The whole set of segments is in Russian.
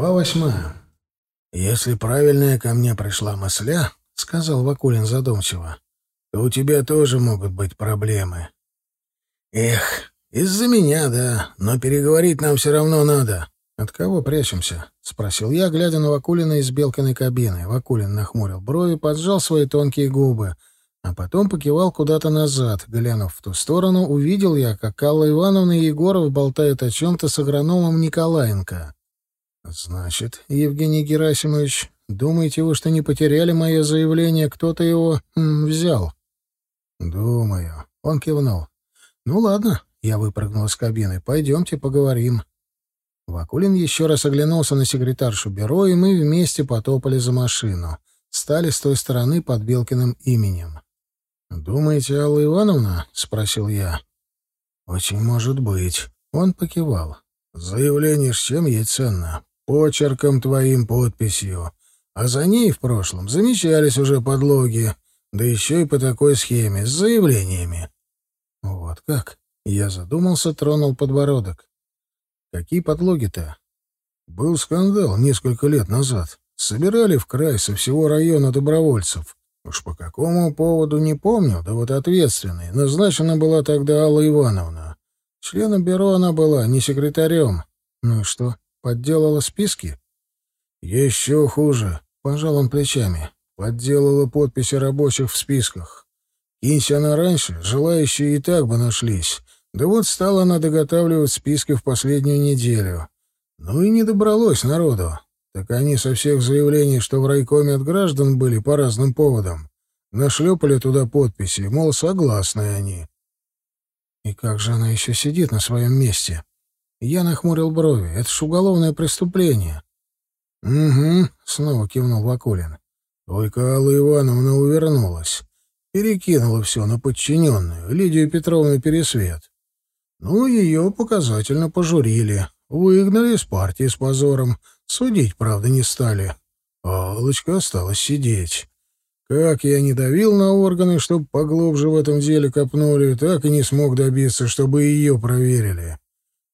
Глава восьмая. «Если правильная ко мне пришла мысля, — сказал Вакулин задумчиво, — то у тебя тоже могут быть проблемы. Эх, из-за меня, да, но переговорить нам все равно надо. От кого прячемся? — спросил я, глядя на Вакулина из Белкиной кабины. Вакулин нахмурил брови, поджал свои тонкие губы, а потом покивал куда-то назад. Глянув в ту сторону, увидел я, как Алла Ивановна и Егоров болтают о чем-то с агрономом Николаенко. «Значит, Евгений Герасимович, думаете вы, что не потеряли мое заявление, кто-то его м, взял?» «Думаю». Он кивнул. «Ну ладно», — я выпрыгнул из кабины. «Пойдемте поговорим». Вакулин еще раз оглянулся на секретаршу бюро, и мы вместе потопали за машину. Стали с той стороны под Белкиным именем. «Думаете, Алла Ивановна?» — спросил я. «Очень может быть». Он покивал. «Заявление с чем ей ценно? Почерком твоим подписью. А за ней в прошлом замечались уже подлоги, да еще и по такой схеме, с заявлениями. Вот как? Я задумался, тронул подбородок. Какие подлоги-то? Был скандал несколько лет назад. Собирали в край со всего района добровольцев. Уж по какому поводу не помню, да вот ответственной. Назначена была тогда Алла Ивановна. Членом бюро она была, не секретарем. Ну и что? Подделала списки? Еще хуже. Пожал он плечами. Подделала подписи рабочих в списках. Кинься она раньше, желающие и так бы нашлись. Да вот стала она доготавливать списки в последнюю неделю. Ну и не добралось народу. Так они со всех заявлений, что в райкоме от граждан были по разным поводам, нашлепали туда подписи, мол, согласны они. И как же она еще сидит на своем месте? Я нахмурил брови. Это ж уголовное преступление. — Угу, — снова кивнул Вакулин. Только Алла Ивановна увернулась. Перекинула все на подчиненную, Лидию Петровну Пересвет. Ну, ее показательно пожурили. Выгнали из партии с позором. Судить, правда, не стали. А Аллочка осталась сидеть. Как я не давил на органы, чтобы поглубже в этом деле копнули, так и не смог добиться, чтобы ее проверили.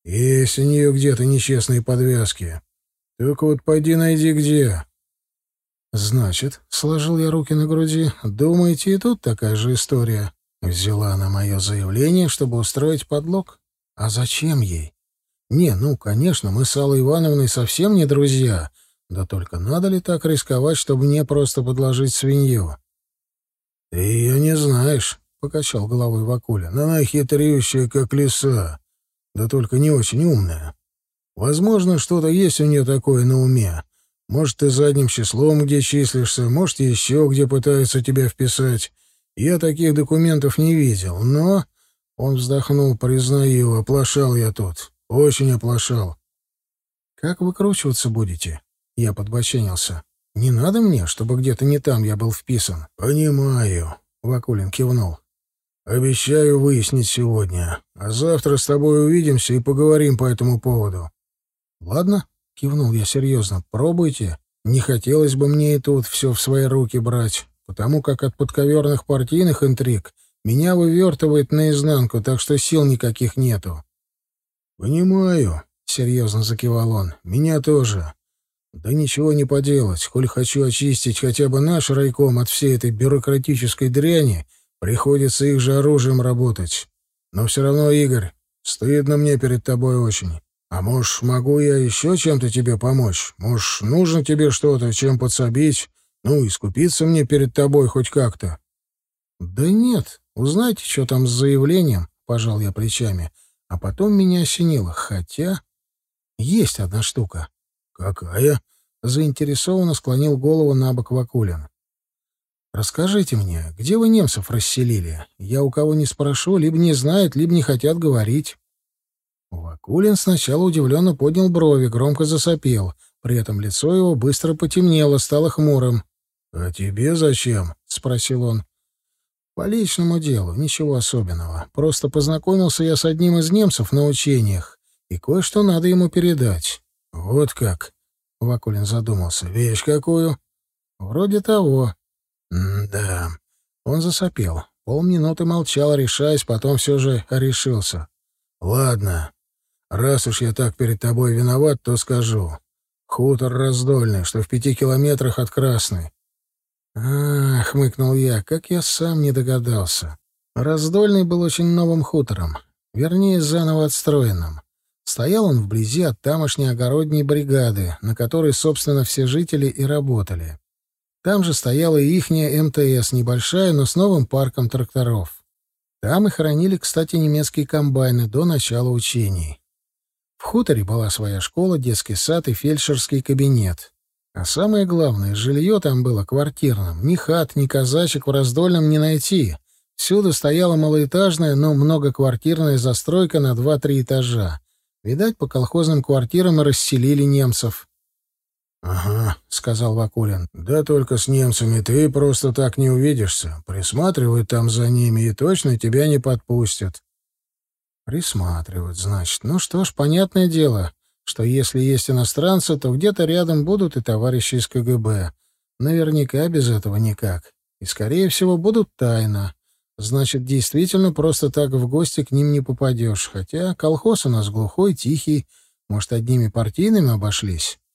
Есть у нее где-то нечестные подвязки. Только вот пойди найди где. Значит, сложил я руки на груди. Думаете, и тут такая же история? Взяла она мое заявление, чтобы устроить подлог? А зачем ей? Не, ну, конечно, мы с Аллой Ивановной совсем не друзья. Да только надо ли так рисковать, чтобы мне просто подложить свинью? — Ты ее не знаешь, — покачал головой Вакулин. — Она хитрющая, как лиса да только не очень умная. Возможно, что-то есть у нее такое на уме. Может, ты задним числом где числишься, может, еще где пытаются тебя вписать. Я таких документов не видел, но...» Он вздохнул, признаю, оплошал я тут. Очень оплошал. «Как выкручиваться будете?» Я подбоченился. «Не надо мне, чтобы где-то не там я был вписан». «Понимаю», — Вакулин кивнул. Обещаю выяснить сегодня. А завтра с тобой увидимся и поговорим по этому поводу. Ладно, кивнул я серьезно. Пробуйте. Не хотелось бы мне и тут все в свои руки брать, потому как от подковерных партийных интриг меня вывертывает наизнанку, так что сил никаких нету. Понимаю, серьезно закивал он. Меня тоже. Да ничего не поделать, коль хочу очистить хотя бы наш райком от всей этой бюрократической дряни, Приходится их же оружием работать. Но все равно, Игорь, стыдно мне перед тобой очень. А может, могу я еще чем-то тебе помочь? Может, нужно тебе что-то, чем подсобить? Ну, искупиться мне перед тобой хоть как-то?» «Да нет. Узнайте, что там с заявлением», — пожал я плечами. А потом меня осенило. Хотя... Есть одна штука. «Какая?» — заинтересованно склонил голову на бок Вакулин. Расскажите мне, где вы немцев расселили? Я у кого не спрошу, либо не знают, либо не хотят говорить. Вакулин сначала удивленно поднял брови, громко засопел. При этом лицо его быстро потемнело, стало хмурым. — А тебе зачем? — спросил он. — По личному делу, ничего особенного. Просто познакомился я с одним из немцев на учениях, и кое-что надо ему передать. — Вот как? — Вакулин задумался. — Вещь какую? — Вроде того. «Да». Он засопел. Полминуты молчал, решаясь, потом все же решился. «Ладно. Раз уж я так перед тобой виноват, то скажу. Хутор раздольный, что в пяти километрах от Красной. «А, — хмыкнул я, — как я сам не догадался. Раздольный был очень новым хутором, вернее, заново отстроенным. Стоял он вблизи от тамошней огородней бригады, на которой, собственно, все жители и работали. Там же стояла и ихняя МТС, небольшая, но с новым парком тракторов. Там и хоронили, кстати, немецкие комбайны до начала учений. В хуторе была своя школа, детский сад и фельдшерский кабинет. А самое главное, жилье там было квартирным. Ни хат, ни казачек в раздольном не найти. Всюду стояла малоэтажная, но многоквартирная застройка на два-три этажа. Видать, по колхозным квартирам и расселили немцев. — Ага, — сказал Вакулин. — Да только с немцами ты просто так не увидишься. Присматривают там за ними и точно тебя не подпустят. Присматривать, значит. Ну что ж, понятное дело, что если есть иностранцы, то где-то рядом будут и товарищи из КГБ. Наверняка без этого никак. И, скорее всего, будут тайно. Значит, действительно просто так в гости к ним не попадешь. Хотя колхоз у нас глухой, тихий. Может, одними партийными обошлись? —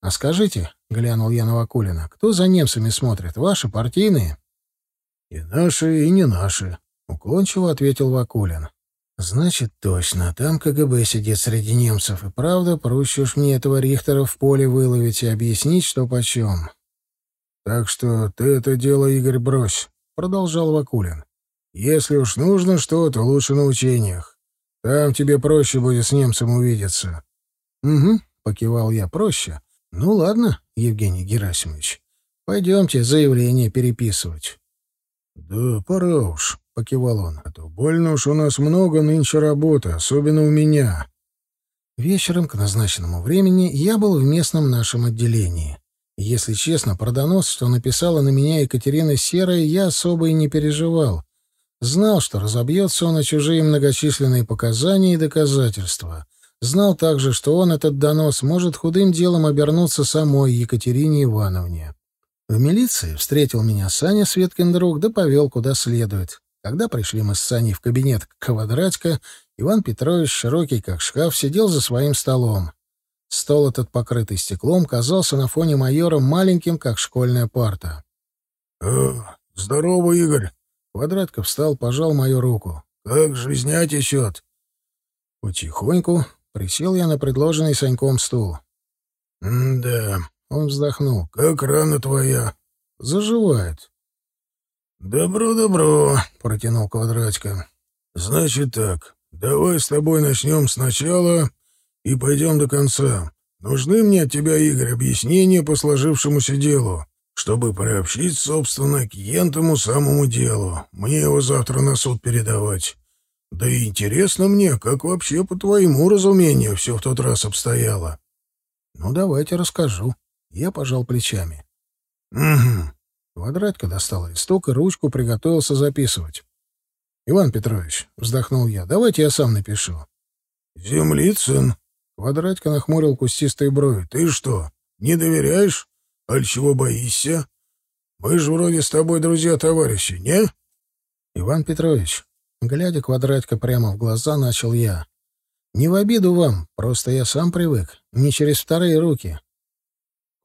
А скажите, — глянул я на Вакулина, — кто за немцами смотрит? Ваши партийные? — И наши, и не наши, — уклончиво ответил Вакулин. Значит, точно, там КГБ сидит среди немцев, и правда, проще уж мне этого Рихтера в поле выловить и объяснить, что почем. Так что ты это дело, Игорь, брось, — продолжал Вакулин. Если уж нужно что-то, лучше на учениях. Там тебе проще будет с немцем увидеться. — Угу, — покивал я, — проще. Ну ладно, Евгений Герасимович, пойдемте заявление переписывать. — Да пора уж, — покивал он. — А то больно уж у нас много нынче работы, особенно у меня. Вечером к назначенному времени я был в местном нашем отделении. Если честно, про донос, что написала на меня Екатерина Серая, я особо и не переживал. Знал, что разобьется он на чужие многочисленные показания и доказательства. Знал также, что он, этот донос, может худым делом обернуться самой Екатерине Ивановне. В милиции встретил меня Саня Светкин друг, да повел куда следует. Когда пришли мы с Саней в кабинет Квадратька, Иван Петрович, широкий как шкаф, сидел за своим столом. Стол этот, покрытый стеклом, казался на фоне майора маленьким, как школьная парта. «Э, — Здорово, Игорь! Квадратка встал, пожал мою руку. — Как жизня течет? Потихоньку присел я на предложенный Саньком стул. — Да, — он вздохнул. — Как рана твоя? — Заживает. «Добро, добро», — протянул Квадратько. «Значит так, давай с тобой начнем сначала и пойдем до конца. Нужны мне от тебя, Игорь, объяснения по сложившемуся делу, чтобы приобщить, собственно, к ентому самому делу. Мне его завтра на суд передавать. Да и интересно мне, как вообще, по твоему разумению, все в тот раз обстояло». «Ну, давайте расскажу». Я пожал плечами. «Угу. Квадратка достал листок и ручку, приготовился записывать. «Иван Петрович», — вздохнул я, — «давайте я сам напишу». «Землицын», — Квадратка нахмурил кустистые брови, — «ты что, не доверяешь? Аль чего боишься? Мы же вроде с тобой друзья-товарищи, не?» «Иван Петрович», глядя Квадратка прямо в глаза, начал я. «Не в обиду вам, просто я сам привык, не через вторые руки.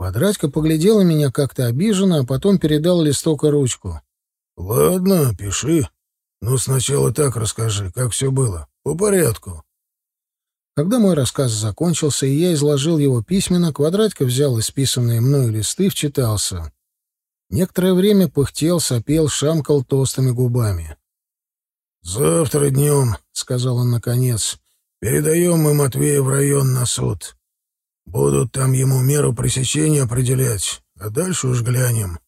Квадратка поглядела меня как-то обиженно, а потом передал листок и ручку. «Ладно, пиши. Но сначала так расскажи, как все было. По порядку». Когда мой рассказ закончился, и я изложил его письменно, Квадратка взял исписанные мною листы, вчитался. Некоторое время пыхтел, сопел, шамкал толстыми губами. «Завтра днем», — сказал он наконец, — «передаем мы Матвея в район на суд. Будут там ему меру пресечения определять, а дальше уж глянем.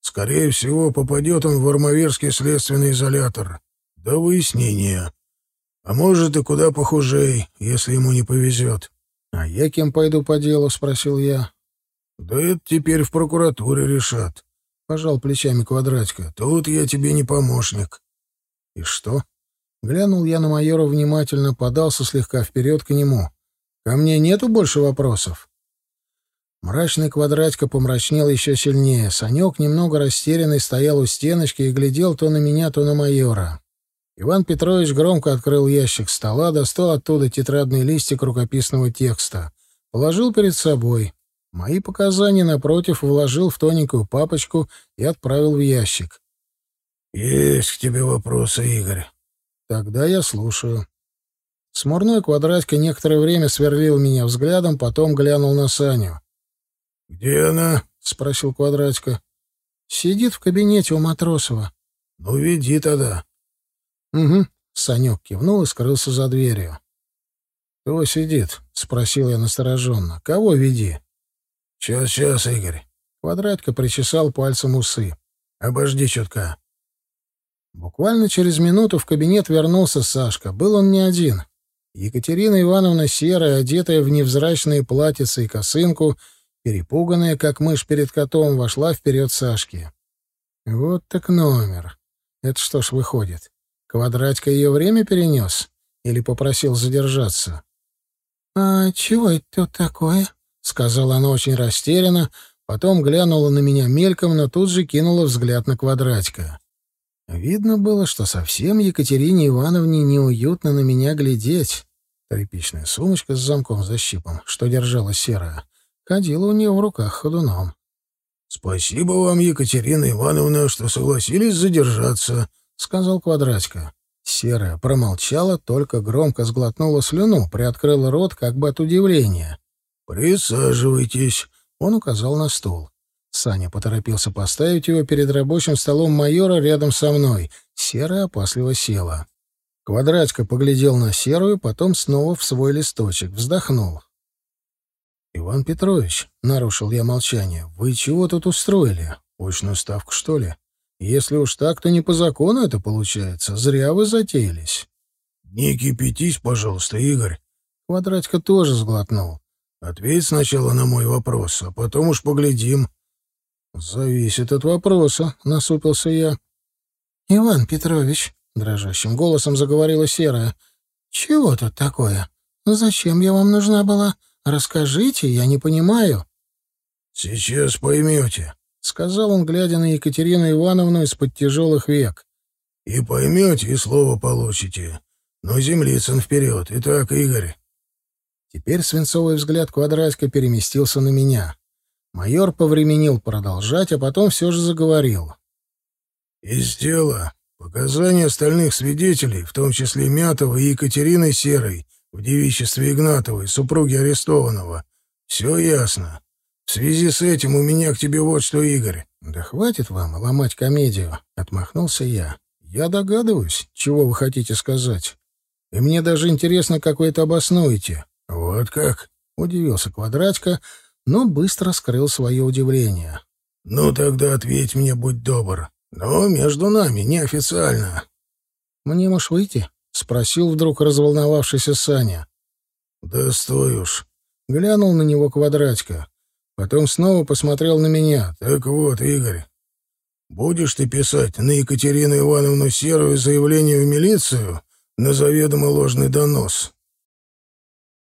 Скорее всего, попадет он в Армавирский следственный изолятор. До выяснения. А может, и куда похужей, если ему не повезет. — А я кем пойду по делу? — спросил я. — Да это теперь в прокуратуре решат. — пожал плечами Квадратика. — Тут я тебе не помощник. — И что? Глянул я на майора внимательно, подался слегка вперед к нему. Ко мне нету больше вопросов?» Мрачный квадратика помрачнел еще сильнее. Санек, немного растерянный, стоял у стеночки и глядел то на меня, то на майора. Иван Петрович громко открыл ящик стола, достал оттуда тетрадный листик рукописного текста. Положил перед собой. Мои показания, напротив, вложил в тоненькую папочку и отправил в ящик. «Есть к тебе вопросы, Игорь». «Тогда я слушаю». Смурной квадратка некоторое время сверлил меня взглядом, потом глянул на Саню. «Где она?» — спросил квадратка. «Сидит в кабинете у Матросова». «Ну, веди тогда». «Угу». Санек кивнул и скрылся за дверью. «Кто сидит?» — спросил я настороженно. «Кого веди?» «Сейчас, сейчас, Игорь». Квадратка причесал пальцем усы. «Обожди чутка». Буквально через минуту в кабинет вернулся Сашка. Был он не один. Екатерина Ивановна серая, одетая в невзрачные платьица и косынку, перепуганная, как мышь перед котом, вошла вперед Сашки. Вот так номер. Это что ж выходит? Квадратика ее время перенес? Или попросил задержаться? — А чего это такое? — сказала она очень растерянно, потом глянула на меня мельком, но тут же кинула взгляд на квадратика. Видно было, что совсем Екатерине Ивановне неуютно на меня глядеть. Тряпичная сумочка с замком за щипом, что держала серая, ходила у нее в руках ходуном. — Спасибо вам, Екатерина Ивановна, что согласились задержаться, — сказал Квадратика. Серая промолчала, только громко сглотнула слюну, приоткрыла рот как бы от удивления. «Присаживайтесь», — он указал на стул. Саня поторопился поставить его перед рабочим столом майора рядом со мной. Серая опасливо села. Квадратика поглядел на серую, потом снова в свой листочек, вздохнул. «Иван Петрович», — нарушил я молчание, — «вы чего тут устроили? Очную ставку, что ли? Если уж так, то не по закону это получается. Зря вы затеялись». «Не кипятись, пожалуйста, Игорь». Квадратика тоже сглотнул. «Ответь сначала на мой вопрос, а потом уж поглядим». «Зависит от вопроса», — насупился я. «Иван Петрович», — дрожащим голосом заговорила Серая, — «чего тут такое? Зачем я вам нужна была? Расскажите, я не понимаю». «Сейчас поймете», — сказал он, глядя на Екатерину Ивановну из-под тяжелых век. «И поймете, и слово получите. Но землицын вперед. Итак, Игорь». Теперь свинцовый взгляд квадратика переместился на меня. Майор повременил продолжать, а потом все же заговорил. «Из дела показания остальных свидетелей, в том числе Мятова и Екатерины Серой, в девичестве Игнатовой, супруги арестованного, все ясно. В связи с этим у меня к тебе вот что, Игорь». «Да хватит вам ломать комедию», — отмахнулся я. «Я догадываюсь, чего вы хотите сказать. И мне даже интересно, как вы это обоснуете». «Вот как?» — удивился Квадратько, — но быстро скрыл свое удивление. «Ну тогда ответь мне, будь добр. Но между нами, неофициально». «Мне можешь выйти?» — спросил вдруг разволновавшийся Саня. «Да стой уж». Глянул на него квадратика. Потом снова посмотрел на меня. «Так вот, Игорь, будешь ты писать на Екатерину Ивановну Серую заявление в милицию на заведомо ложный донос?»